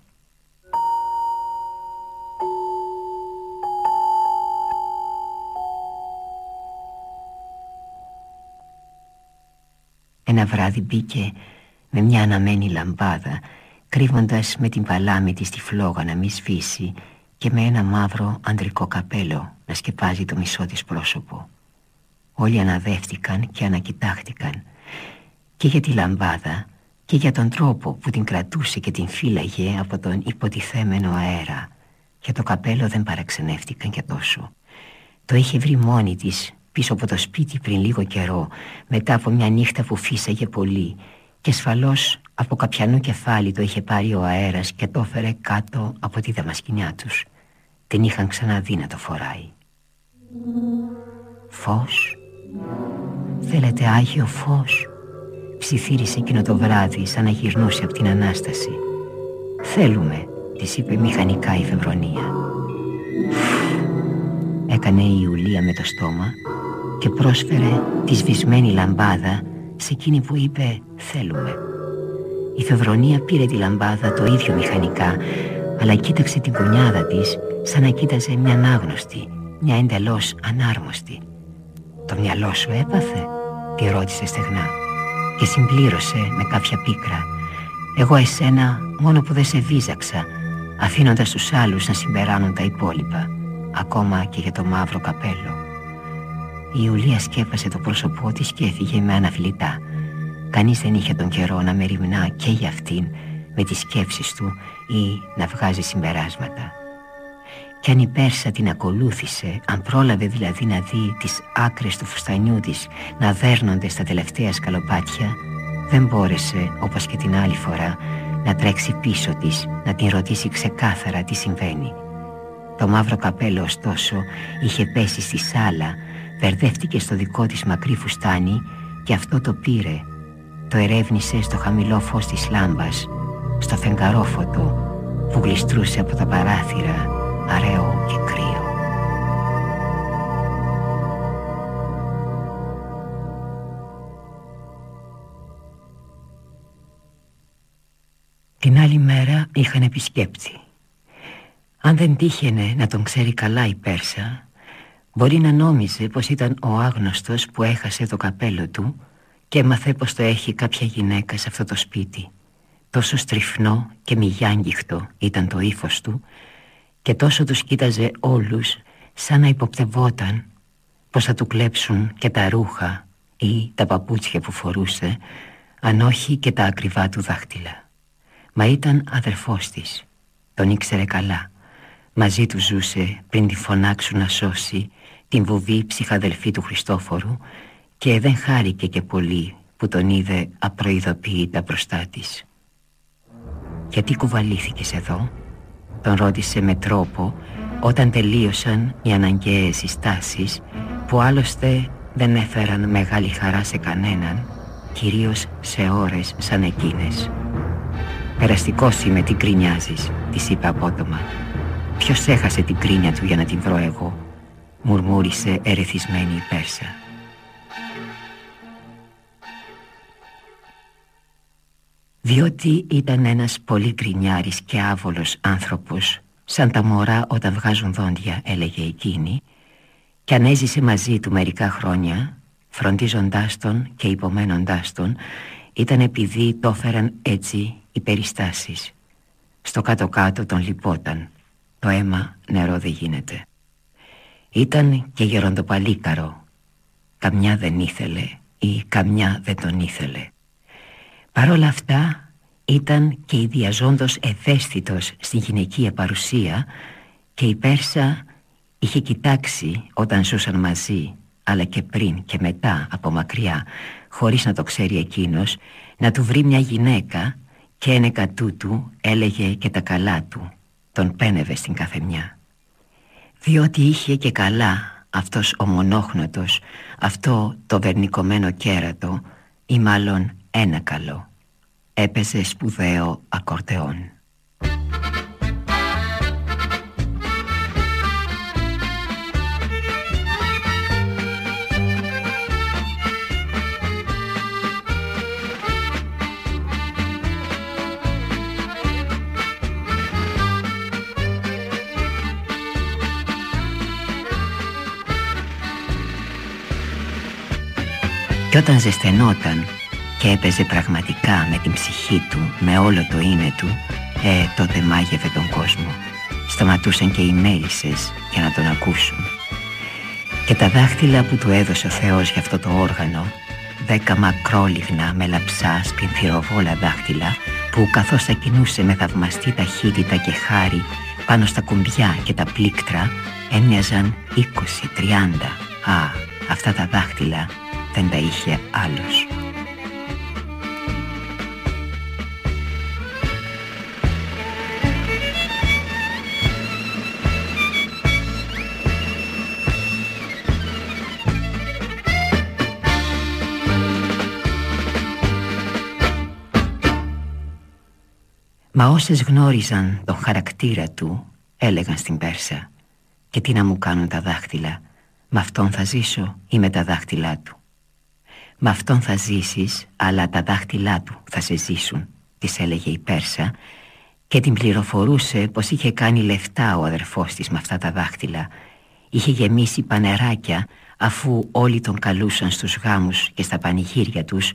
Ένα βράδυ μπήκε με μια αναμένη λαμπάδα κρύβοντας με την παλάμη της τη φλόγα να μη σβήσει και με ένα μαύρο αντρικό καπέλο να σκεπάζει το μισό της πρόσωπο. Όλοι αναδεύτηκαν και ανακοιτάχτηκαν και για τη λαμπάδα και για τον τρόπο που την κρατούσε και την φύλαγε από τον υποτιθέμενο αέρα. Για το καπέλο δεν παραξενεύτηκαν και τόσο. Το είχε βρει μόνη της πίσω από το σπίτι πριν λίγο καιρό μετά από μια νύχτα που φύσαγε πολύ και ασφαλώς από καπιανού κεφάλι το είχε πάρει ο αέρας και το έφερε κάτω από τη δαμασκηνιά τους. Την είχαν ξαναδεί να το φοράει. Φως. Θέλετε Άγιο φως; Ψιθύρισε εκείνο το βράδυ σαν να γυρνούσε από την Ανάσταση. Θέλουμε, της είπε μηχανικά η Φεβρονία. Έκανε η Ιουλία με το στόμα και πρόσφερε τη σβησμένη λαμπάδα σε εκείνη που είπε θέλουμε Η Φευρονία πήρε τη λαμπάδα το ίδιο μηχανικά αλλά κοίταξε την κουνιάδα της σαν να κοίταζε μια ανάγνωστη, μια εντελώς ανάρμοστη. «Το μυαλό σου έπαθε» τη ρώτησε στεγνά και συμπλήρωσε με κάποια πίκρα «Εγώ εσένα μόνο που δεν σε βίζαξα αφήνοντας τους άλλους να συμπεράνουν τα υπόλοιπα ακόμα και για το μαύρο καπέλο». Η Ιουλία σκέπασε το πρόσωπό της και έφυγε με αναφιλητά. Κανείς δεν είχε τον καιρό να μεριμνά και για αυτήν με τις σκέψεις του ή να βγάζει συμπεράσματα. Κι αν η Πέρσα την ακολούθησε, αν πρόλαβε δηλαδή να δει τις άκρες του φουστανιού της να δέρνονται στα τελευταία σκαλοπάτια, δεν μπόρεσε, όπως και την άλλη φορά, να τρέξει πίσω της, να την ρωτήσει ξεκάθαρα τι συμβαίνει. Το μαύρο καπέλο ωστόσο είχε πέσει στη σάλα, μπερδεύτηκε στο δικό της μακρύ φουστάνι και αυτό το πήρε. Το ερεύνησε στο χαμηλό φως της λάμπας, στο φεγγαρόφωτο που γλιστρούσε από τα παράθυρα αραιό και κρύο. Την άλλη μέρα είχαν επισκέπτη. Αν δεν τύχαινε να τον ξέρει καλά η Πέρσα, μπορεί να νόμιζε πως ήταν ο άγνωστος που έχασε το καπέλο του και έμαθε πως το έχει κάποια γυναίκα σε αυτό το σπίτι. Τόσο στριφνό και μηγιάνγκυχτο ήταν το ύφος του και τόσο τους κοίταζε όλους σαν να υποπτευόταν πως θα του κλέψουν και τα ρούχα ή τα παπούτσια που φορούσε αν όχι και τα ακριβά του δάχτυλα. Μα ήταν αδερφός της, τον ήξερε καλά. Μαζί του ζούσε πριν τη φωνάξουν να σώσει την βουβή ψυχαδελφή του Χριστόφορου και δεν χάρηκε και πολύ που τον είδε απροειδοποίητα μπροστά της. «Γιατί κουβαλήθηκες εδώ» τον ρώτησε με τρόπο όταν τελείωσαν οι αναγκαίες συστάσεις που άλλωστε δεν έφεραν μεγάλη χαρά σε κανέναν κυρίως σε ώρες σαν εκείνες. «Περαστικός είμαι, τι κρινιάζεις», της είπε απότομα. «Ποιος έχασε την κρίνια του για να την βρω εγώ», μουρμούρισε ερεθισμένη η Πέρσα. διότι ήταν ένας πολύ γκρινιάρης και άβολος άνθρωπος σαν τα μωρά όταν βγάζουν δόντια έλεγε εκείνη και αν έζησε μαζί του μερικά χρόνια φροντίζοντάς τον και υπομένοντάς τον ήταν επειδή το έφεραν έτσι οι περιστάσεις. Στο κάτω-κάτω τον λυπόταν. Το αίμα νερό δεν γίνεται ήταν και γεροντοπαλίκαρο. Καμιά δεν ήθελε ή καμιά δεν τον ήθελε. Παρ' όλα αυτά ήταν και ιδιαζόντος ευαίσθητος στην γυναικεία παρουσία και η Πέρσα είχε κοιτάξει όταν ζούσαν μαζί αλλά και πριν και μετά από μακριά χωρίς να το ξέρει εκείνος να του βρει μια γυναίκα και ένεκα τούτου έλεγε και τα καλά του. Τον πένευε στην καθεμιά διότι είχε και καλά αυτός ο μονόχνοτος αυτό το βερνικωμένο κέρατο ή μάλλον ένα καλό. Έπαιζε σπουδαίο ακορτεόν. Και όταν ζεσθενόταν και έπαιζε πραγματικά με την ψυχή του, με όλο το είναι του, ε, τότε μάγευε τον κόσμο. Σταματούσαν και οι μέλισσες για να τον ακούσουν. Και τα δάχτυλα που του έδωσε ο Θεός για αυτό το όργανο, δέκα μακρόλιγνα με λαψά σπινθυροβόλα δάχτυλα, που καθώς θα κινούσε με θαυμαστή ταχύτητα και χάρη πάνω στα κουμπιά και τα πλήκτρα, έμοιαζαν 20-30. Α, αυτά τα δάχτυλα δεν τα είχε άλλος. Μα όσες γνώριζαν τον χαρακτήρα του έλεγαν στην Πέρσα «Και τι να μου κάνουν τα δάχτυλα, με αυτόν θα ζήσω ή με τα δάχτυλά του». «Με αυτόν θα ζήσεις, αλλά τα δάχτυλά του θα σε ζήσουν», της έλεγε η Πέρσα και την πληροφορούσε πως είχε κάνει λεφτά ο αδερφός της με αυτά τα δάχτυλα. Είχε γεμίσει πανεράκια αφού όλοι τον καλούσαν στους γάμους και στα πανηγύρια τους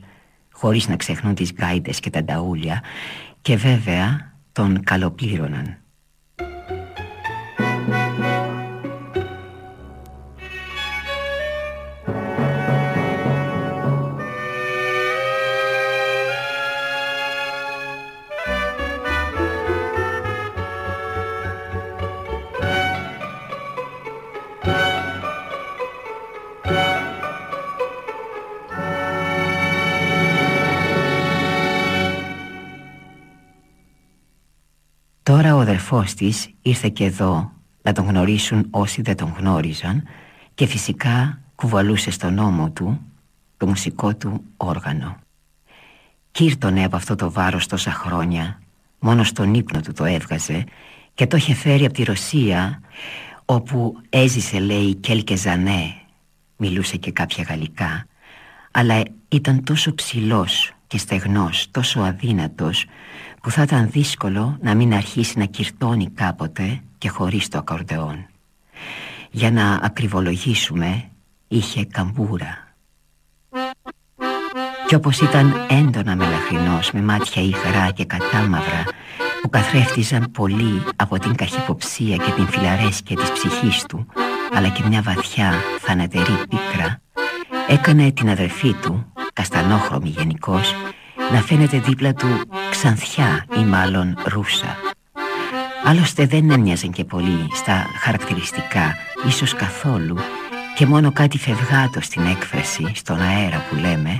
χωρίς να ξεχνούν τις γκάιτες και τα νταούλια και βέβαια τον καλοπλήρωναν αδερφός της ήρθε και εδώ να τον γνωρίσουν όσοι δεν τον γνώριζαν και φυσικά κουβαλούσε στον ώμο του το μουσικό του όργανο. Κύρτωνε από αυτό το βάρος τόσα χρόνια, μόνο στον ύπνο του το έβγαζε και το είχε φέρει από τη Ρωσία όπου έζησε λέει Κέλκε Ζανέ, μιλούσε και κάποια γαλλικά, αλλά ήταν τόσο ψηλός και στεγνός, τόσο αδύνατος που θα ήταν δύσκολο να μην αρχίσει να κυρτώνει κάποτε και χωρίς το ακορντεόν. Για να ακριβολογήσουμε είχε καμπούρα. Κι όπως ήταν έντονα μελαχρινός με μάτια υγρά και κατάμαυρα που καθρέφτιζαν πολύ από την καχυποψία και την φιλαρέσκεια της ψυχής του αλλά και μια βαθιά θανατερή πίκρα έκανε την αδερφή του, καστανόχρωμη γενικώς, να φαίνεται δίπλα του ξανθιά ή μάλλον ρούσα. Άλλωστε δεν έμοιαζε και πολύ στα χαρακτηριστικά, ίσως καθόλου, και μόνο κάτι φευγάτο στην έκφραση, στον αέρα που λέμε,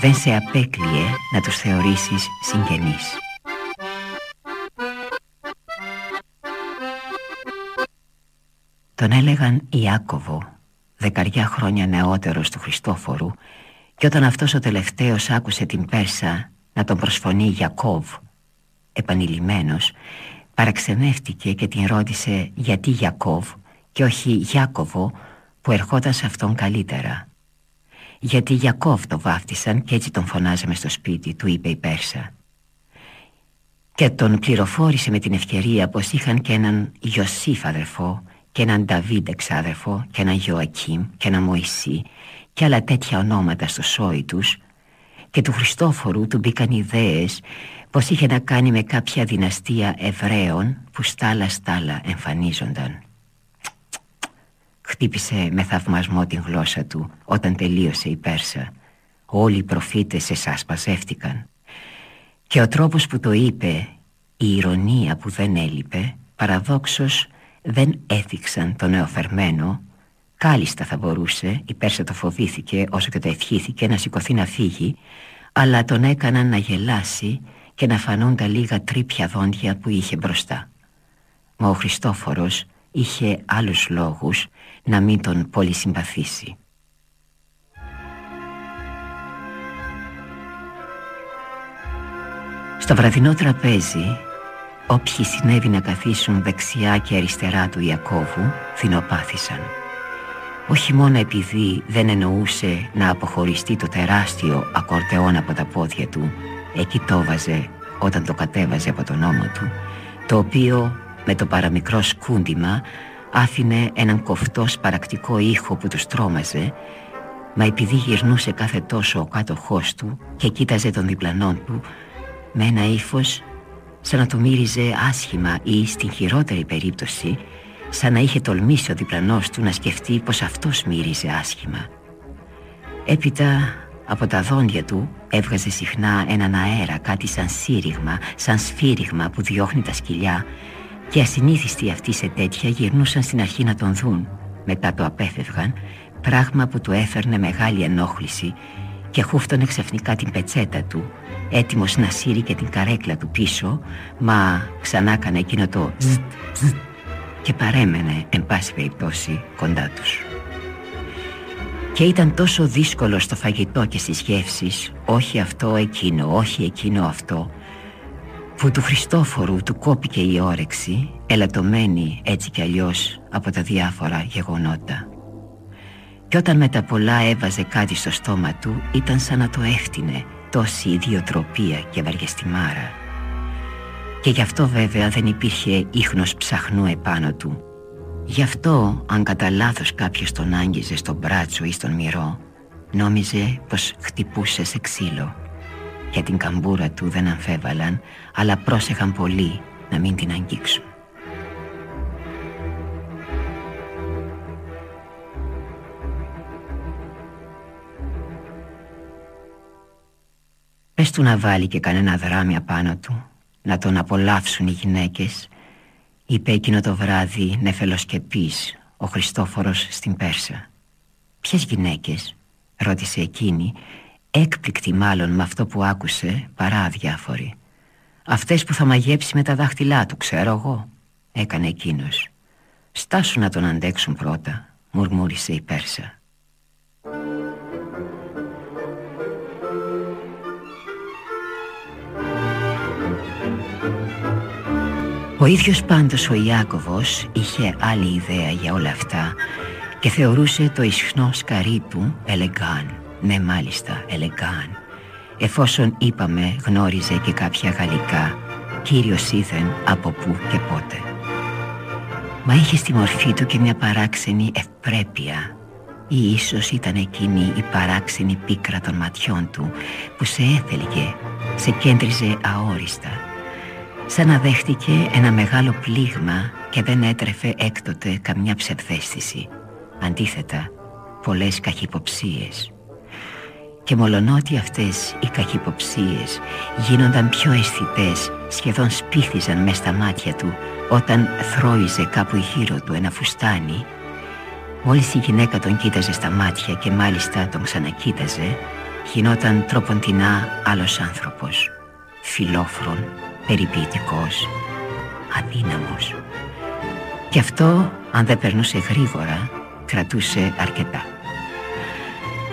δεν σε απέκλειε να τους θεωρήσεις συγγενείς. Τον έλεγαν Ιάκωβο, δεκαριά χρόνια νεότερος του Χριστόφορου και όταν αυτός ο τελευταίος άκουσε την Πέρσα να τον προσφωνεί Γιακώβ επανειλημμένος παραξενεύτηκε και την ρώτησε γιατί Γιακώβ και όχι Γιάκωβο που ερχόταν σε αυτόν καλύτερα. Γιατί Γιακώβ το βάφτισαν και έτσι τον φωνάζαμε στο σπίτι του είπε η Πέρσα. Και τον πληροφόρησε με την ευκαιρία πως είχαν και έναν Ιωσήφ αδερφό και έναν Νταβίντ εξάδερφο και έναν Ιωακίμ και έναν Μωυσή και άλλα τέτοια ονόματα στο σόι τους και του Χριστόφορου του μπήκαν ιδέες πως είχε να κάνει με κάποια δυναστεία Εβραίων που στάλα στάλα εμφανίζονταν. Χτύπησε με θαυμασμό την γλώσσα του όταν τελείωσε η Πέρσα. Όλοι οι προφήτες εσάς παζεύτηκαν. Και ο τρόπος που το είπε, η ηρωνία που δεν έλειπε, παραδόξως δεν έθιξαν το νεοφερμένο Κάλιστα θα μπορούσε, η Πέρσα το φοβήθηκε όσο και το ευχήθηκε να σηκωθεί να φύγει αλλά τον έκαναν να γελάσει και να φανούν τα λίγα τρίπια δόντια που είχε μπροστά. Μα ο Χριστόφορος είχε άλλους λόγους να μην τον πολύ συμπαθήσει. Στο βραδινό τραπέζι, όποιοι συνέβη να καθίσουν δεξιά και αριστερά του Ιακώβου, θυνοπάθησαν όχι μόνο επειδή δεν εννοούσε να αποχωριστεί το τεράστιο ακορτεόν από τα πόδια του εκεί το βάζε όταν το κατέβαζε από τον ώμο του το οποίο με το παραμικρό σκούντιμα άφηνε έναν κοφτό σπαρακτικό ήχο που τους τρόμαζε μα επειδή γυρνούσε κάθε τόσο ο κάτοχός του και κοίταζε τον διπλανόν του με ένα ύφος σαν να του μύριζε άσχημα ή στην χειρότερη περίπτωση σαν να είχε τολμήσει ο διπλανός του να σκεφτεί πως αυτός μύριζε άσχημα. Έπειτα από τα δόντια του έβγαζε συχνά έναν αέρα, κάτι σαν σύριγμα, σαν σφύριγμα που διώχνει τα σκυλιά και ασυνήθιστοι αυτοί σε τέτοια γυρνούσαν στην αρχή να τον δουν. Μετά το απέφευγαν, πράγμα που του έφερνε μεγάλη ενόχληση και χούφτωνε ξαφνικά την πετσέτα του, έτοιμος να σύρει και την καρέκλα του πίσω, μα ξανά έκανε εκείνο το ζτ, ζτ, και παρέμενε εν πάση περιπτώσει κοντά τους. Και ήταν τόσο δύσκολο στο φαγητό και στις γεύσεις, όχι αυτό εκείνο, όχι εκείνο αυτό, που του Χριστόφορου του κόπηκε η όρεξη, ελαττωμένη έτσι κι αλλιώς από τα διάφορα γεγονότα. Και όταν με τα πολλά έβαζε κάτι στο στόμα του, ήταν σαν να το έφτινε τόση ιδιοτροπία και βαριεστημάρα Και γι' αυτό βέβαια δεν υπήρχε ίχνος ψαχνού επάνω του. Γι' αυτό αν κατά λάθος κάποιος τον άγγιζε στον μπράτσο ή στον μυρό Νόμιζε πως χτυπούσε σε ξύλο. Για την καμπούρα του δεν αμφέβαλαν Αλλά πρόσεχαν πολύ να μην την αγγίξουν. Πες του να βάλει και κανένα δράμι απάνω του Να τον απολαύσουν οι γυναίκες. Είπε εκείνο το βράδυ νεφελοσκεπής Ο Χριστόφορος στην Πέρσα. Ποιες γυναίκες Ρώτησε εκείνη Έκπληκτη μάλλον με αυτό που άκουσε Παρά αδιάφορη. Αυτές που θα μαγέψει με τα δάχτυλά του Ξέρω εγώ Έκανε εκείνος. Στάσου να τον αντέξουν πρώτα Μουρμούρισε η Πέρσα Ο ίδιος πάντως ο Ιάκωβος είχε άλλη ιδέα για όλα αυτά και θεωρούσε το ισχνό σκαρί του ελεγκάν, ναι μάλιστα ελεγκάν. Εφόσον είπαμε γνώριζε και κάποια γαλλικά, κύριος ήθεν από πού και πότε. Μα είχε στη μορφή του και μια παράξενη ευπρέπεια ή ίσως ήταν εκείνη η παράξενη πίκρα των ματιών του που σε έθελγε, σε κέντριζε αόριστα σαν να δέχτηκε ένα μεγάλο πλήγμα και δεν έτρεφε έκτοτε καμιά ψευδέστηση. Αντίθετα, πολλές καχυποψίες. Και μολονότι αυτές οι καχυποψίες γίνονταν πιο αισθητές, σχεδόν σπίθιζαν μες στα μάτια του όταν θρώιζε κάπου γύρω του ένα φουστάνι, μόλις η γυναίκα τον κοίταζε στα μάτια και μάλιστα τον ξανακοίταζε, γινόταν τροποντινά άλλος άνθρωπος, φιλόφρον, περιποιητικός, αδύναμος. Και αυτό, αν δεν περνούσε γρήγορα, κρατούσε αρκετά.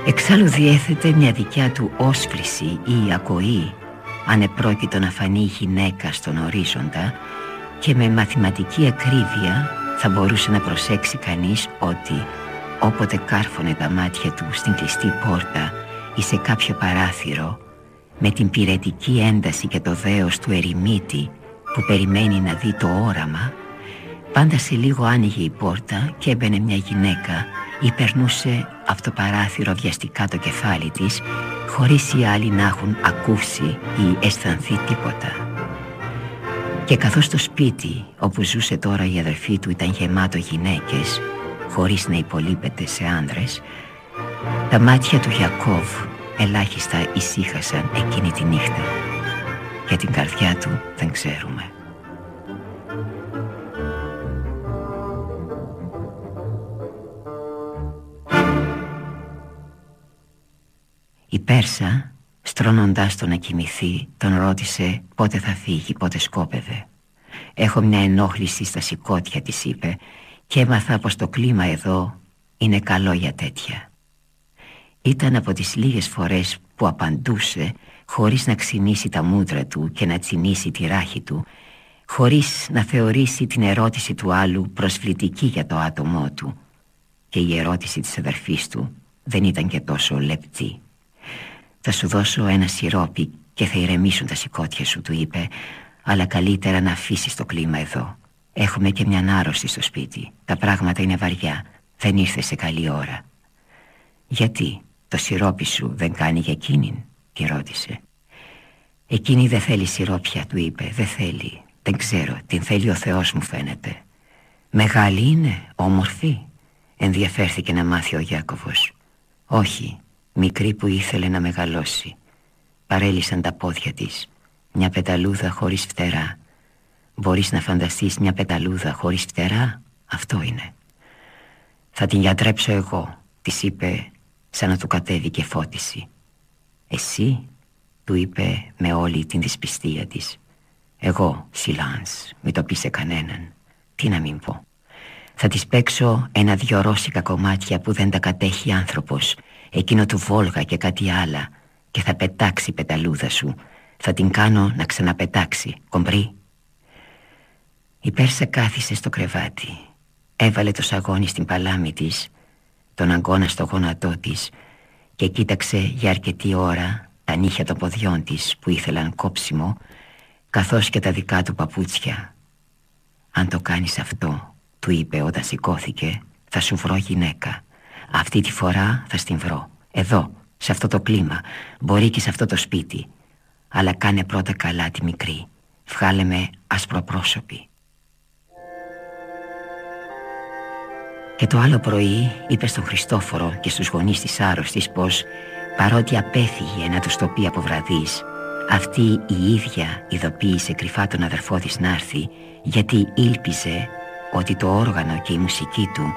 Εξάλλου διέθετε μια δικιά του όσφρηση ή ακοή, αν επρόκειτο να φανεί γυναίκα στον ορίζοντα και με μαθηματική ακρίβεια θα μπορούσε να προσέξει κανείς ότι όποτε κάρφωνε τα μάτια του στην κλειστή πόρτα ή σε κάποιο παράθυρο με την πυρετική ένταση και το δέος του ερημίτη που περιμένει να δει το όραμα πάντα σε λίγο άνοιγε η πόρτα και έμπαινε μια γυναίκα ή περνούσε αυτό το παράθυρο βιαστικά το κεφάλι της χωρίς οι άλλοι να έχουν ακούσει ή αισθανθεί τίποτα. Και καθώς το σπίτι όπου ζούσε τώρα η αδερφή του ήταν γεμάτο γυναίκες χωρίς να υπολείπεται σε άνδρες τα μάτια του Γιακώβ ελάχιστα ησύχασαν εκείνη τη νύχτα. Για την καρδιά του δεν ξέρουμε. Η Πέρσα, στρώνοντάς τον να κοιμηθεί, τον ρώτησε πότε θα φύγει, πότε σκόπευε. «Έχω μια ενόχληση στα σηκώτια», της είπε, «και έμαθα πως το κλίμα εδώ είναι καλό για τέτοια». Ήταν από τις λίγες φορές που απαντούσε χωρίς να ξυνήσει τα μούτρα του και να τσινήσει τη ράχη του χωρίς να θεωρήσει την ερώτηση του άλλου προσβλητική για το άτομό του. Και η ερώτηση της αδερφής του δεν ήταν και τόσο λεπτή. «Θα σου δώσω ένα σιρόπι και θα ηρεμήσουν τα σηκώτια σου» του είπε «αλλά καλύτερα να αφήσεις το κλίμα εδώ. Έχουμε και μια άρρωστη στο σπίτι. Τα πράγματα είναι βαριά. Δεν ήρθε σε καλή ώρα Γιατί το σιρόπι σου δεν κάνει για εκείνην τη ρώτησε. Εκείνη δεν θέλει σιρόπια του είπε. Δεν θέλει. Δεν ξέρω. Την θέλει ο Θεός μου φαίνεται Μεγάλη είναι. Όμορφη Ενδιαφέρθηκε να μάθει ο Γιάκωβος. Όχι. Μικρή που ήθελε να μεγαλώσει. Παρέλυσαν τα πόδια της. Μια πεταλούδα χωρίς φτερά. Μπορείς να φανταστείς μια πεταλούδα χωρίς φτερά; Αυτό είναι. Θα την γιατρέψω εγώ Της είπε σαν να του κατέβηκε φώτιση. «Εσύ», του είπε με όλη την δυσπιστία της. «Εγώ, Σιλάνς, μη το πεις σε κανέναν. Τι να μην πω. Θα της παίξω ένα-δυο ρώσικα κομμάτια που δεν τα κατέχει άνθρωπος, εκείνο του Βόλγα και κάτι άλλα, και θα πετάξει πεταλούδα σου. Θα την κάνω να ξαναπετάξει, κομπρί». Η Πέρσα κάθισε στο κρεβάτι. Έβαλε το σαγόνι στην παλάμη της τον αγκώνα στο γόνατό της και κοίταξε για αρκετή ώρα τα νύχια των ποδιών της που ήθελαν κόψιμο καθώς και τα δικά του παπούτσια. «Αν το κάνεις αυτό», του είπε όταν σηκώθηκε, «θα σου βρω γυναίκα. Αυτή τη φορά θα στην βρω. Εδώ, σε αυτό το κλίμα, μπορεί και σε αυτό το σπίτι. Αλλά κάνε πρώτα καλά τη μικρή. Βγάλε με ασπροπρόσωπη». Και το άλλο πρωί είπε στον Χριστόφορο και στους γονείς της άρρωστης πως παρότι απέφυγε να τους το πει από βραδείς αυτή η ίδια ειδοποίησε κρυφά τον αδερφό της να έρθει γιατί ήλπιζε ότι το όργανο και η μουσική του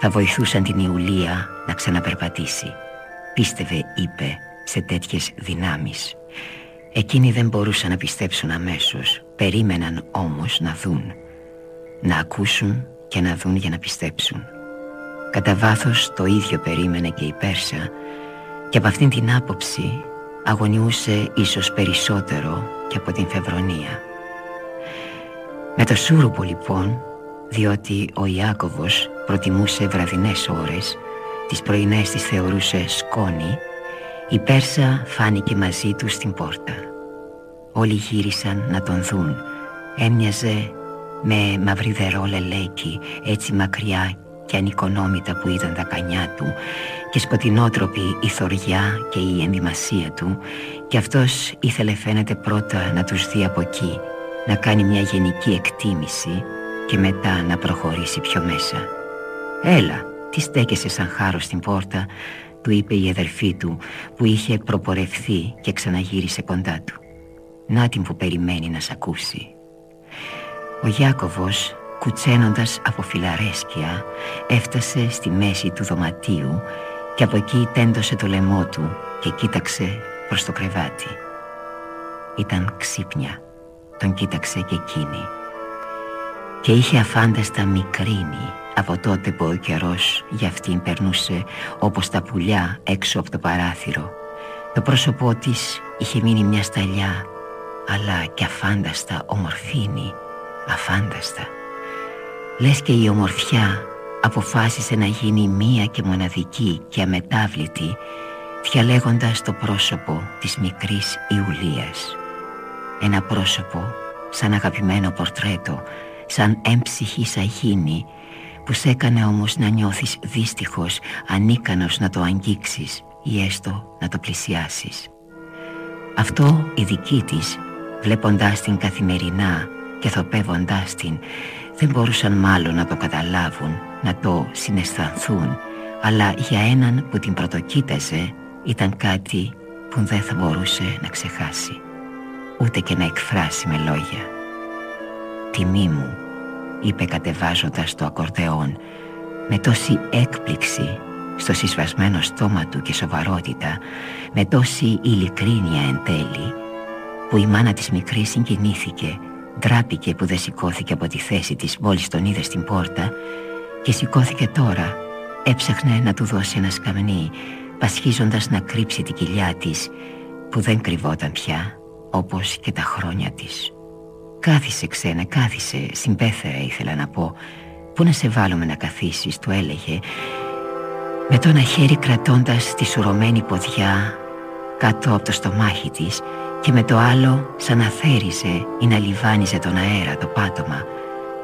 θα βοηθούσαν την Ιουλία να ξαναπερπατήσει. Πίστευε, είπε, σε τέτοιες δυνάμεις. Εκείνοι δεν μπορούσαν να πιστέψουν αμέσως, περίμεναν όμως να δουν. Να ακούσουν και να δουν για να πιστέψουν. Κατά βάθος το ίδιο περίμενε και η Πέρσα και από αυτήν την άποψη αγωνιούσε ίσως περισσότερο και από την Φεβρονία. Με το Σούρουπο λοιπόν, διότι ο Ιάκωβος προτιμούσε βραδινές ώρες, τις πρωινές τις θεωρούσε σκόνη, η Πέρσα φάνηκε μαζί του στην πόρτα. Όλοι γύρισαν να τον δουν. Έμοιαζε με μαυριδερό λελέκι, έτσι μακριά και ανοικονόμητα που ήταν τα κανιά του και σκοτεινότροπη η θωριά και η ενδυμασία του και αυτός ήθελε φαίνεται πρώτα να τους δει από εκεί, να κάνει μια γενική εκτίμηση και μετά να προχωρήσει πιο μέσα. «Έλα, τι στέκεσαι σαν χάρος στην πόρτα», του είπε η αδερφή του που είχε προπορευθεί και ξαναγύρισε κοντά του. «Να την που περιμένει να σ' ακούσει». Ο Γιάκωβος κουτσένοντας από φιλαρέσκια έφτασε στη μέση του δωματίου και από εκεί τέντωσε το λαιμό του και κοίταξε προς το κρεβάτι. Ήταν ξύπνια, τον κοίταξε και εκείνη. Και είχε αφάνταστα μικρύνει από τότε που ο καιρός για αυτήν περνούσε όπως τα πουλιά έξω από το παράθυρο. Το πρόσωπό της είχε μείνει μια σταλιά, αλλά και αφάνταστα ομορφήνη, αφάνταστα. Λες και η ομορφιά αποφάσισε να γίνει μία και μοναδική και αμετάβλητη διαλέγοντας το πρόσωπο της μικρής Ιουλίας. Ένα πρόσωπο σαν αγαπημένο πορτρέτο, σαν έμψυχη σαγίνη που σε έκανε όμως να νιώθεις δύστιχος, ανίκανος να το αγγίξεις ή έστω να το πλησιάσεις. Αυτό η δική της, βλέποντάς την καθημερινά και θοπεύοντάς την, δεν μπορούσαν μάλλον να το καταλάβουν, να το συναισθανθούν, αλλά για έναν που την πρωτοκοίταζε ήταν κάτι που δεν θα μπορούσε να ξεχάσει, ούτε και να εκφράσει με λόγια. «Τιμή μου», είπε κατεβάζοντας το ακορδεόν, με τόση έκπληξη στο συσβασμένο στόμα του και σοβαρότητα, με τόση ειλικρίνεια εν τέλει, που η μάνα της μικρής συγκινήθηκε Ντράπηκε που δεν σηκώθηκε από τη θέση της μόλις τον είδε στην πόρτα και σηκώθηκε τώρα. Έψαχνε να του δώσει ένα σκαμνί, πασχίζοντας να κρύψει την κοιλιά της που δεν κρυβόταν πια, όπως και τα χρόνια της. «Κάθισε ξένα, κάθισε, συμπέθερα ήθελα να πω. Πού να σε βάλουμε να καθίσεις», του έλεγε, με το ένα χέρι κρατώντας τη σουρωμένη ποδιά κάτω από το στομάχι της και με το άλλο σαν να θέριζε ή να λιβάνιζε τον αέρα το πάτωμα.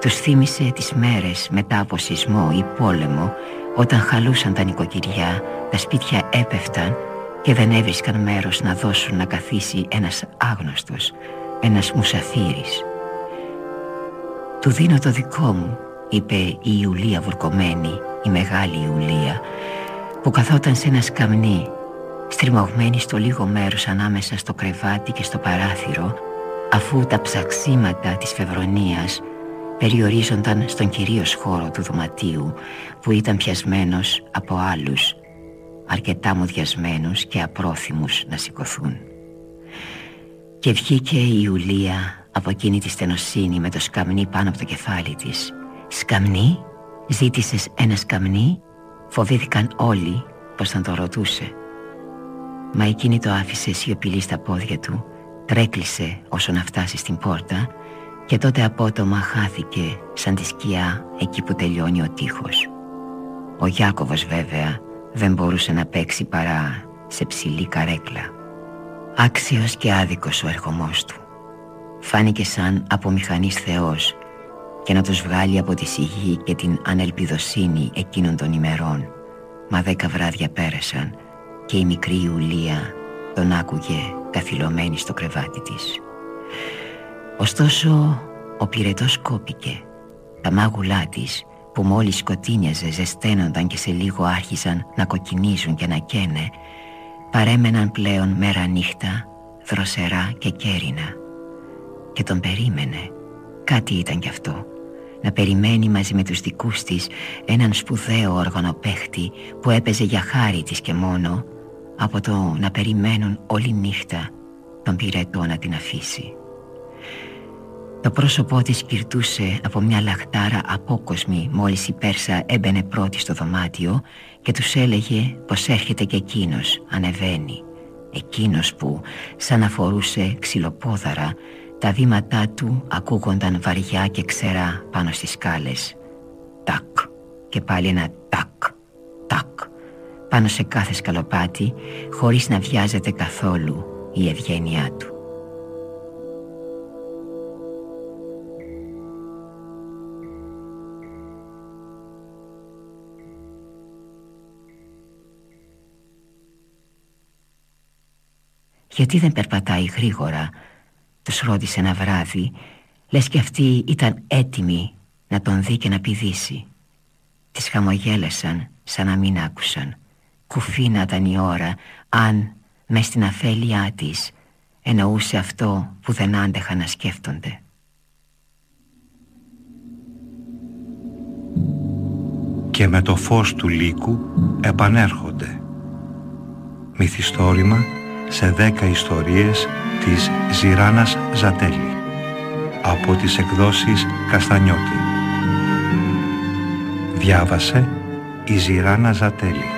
Τους θύμισε τις μέρες μετά από σεισμό ή πόλεμο όταν χαλούσαν τα νοικοκυριά, τα σπίτια έπεφταν και δεν έβρισκαν μέρος να δώσουν να καθίσει ένας άγνωστος, ένας μουσαφύρης. «Του δίνω το δικό μου», είπε η Ιουλία βουρκωμένη, η μεγάλη Ιουλία, που καθόταν σε ένα σκαμνί στριμωγμένη στο λίγο μέρος ανάμεσα στο κρεβάτι και στο παράθυρο αφού τα ψαξίματα της Φεβρονίας περιορίζονταν στον κυρίως χώρο του δωματίου που ήταν πιασμένος από άλλους αρκετά μουδιασμένους και απρόθυμους να σηκωθούν. Και βγήκε η Ιουλία από εκείνη τη στενοσύνη με το σκαμνί πάνω από το κεφάλι της. «Σκαμνί» ζήτησες ένα σκαμνί; Φοβήθηκαν όλοι πως θα το ρωτούσε Μα εκείνη το άφησε σιωπηλή στα πόδια του Τρέκλισε όσο να φτάσει στην πόρτα Και τότε απότομα χάθηκε σαν τη σκιά εκεί που τελειώνει ο τείχος. Ο Γιάκωβος βέβαια δεν μπορούσε να παίξει παρά σε ψηλή καρέκλα. Άξιος και άδικος ο ερχομός του. Φάνηκε σαν από μηχανής θεός και να τους βγάλει από τη σιγή και την ανελπιδοσύνη εκείνων των ημερών. Μα δέκα βράδια πέρασαν και η μικρή Ιουλία τον άκουγε καθυλωμένη στο κρεβάτι της. Ωστόσο ο πυρετός κόπηκε. Τα μάγουλά της που μόλις σκοτίνιαζε ζεσταίνονταν και σε λίγο άρχισαν να κοκκινίζουν και να καίνε παρέμεναν πλέον μέρα νύχτα δροσερά και κέρινα και τον περίμενε κάτι ήταν κι αυτό να περιμένει μαζί με τους δικούς της έναν σπουδαίο οργανοπαίχτη που έπαιζε για χάρη της και μόνο από το να περιμένουν όλη νύχτα τον πυρετό να την αφήσει. Το πρόσωπό της κυρτούσε από μια λαχτάρα απόκοσμη μόλις η Πέρσα έμπαινε πρώτη στο δωμάτιο και τους έλεγε πως έρχεται και εκείνος, ανεβαίνει. Εκείνος που, σαν να φορούσε ξυλοπόδαρα, τα βήματά του ακούγονταν βαριά και ξερά πάνω στις σκάλες. Τάκ και πάλι ένα τάκ, τάκ, πάνω σε κάθε σκαλοπάτι, χωρίς να βιάζεται καθόλου η ευγένειά του. «Γιατί δεν περπατάει γρήγορα» τους ρώτησε ένα βράδυ Λες και αυτή ήταν έτοιμη να τον δει και να πηδήσει Τις χαμογέλασαν σαν να μην άκουσαν Κουφίνα ήταν η ώρα αν μες στην αφέλειά της εννοούσε αυτό που δεν άντεχαν να σκέφτονται Και με το φως του λύκου επανέρχονται Μυθιστόρημα σε δέκα ιστορίες της Ζηράνας Ζατέλη από τις εκδόσεις Καστανιώτη. Διάβασε η Ζηράνα Ζατέλη.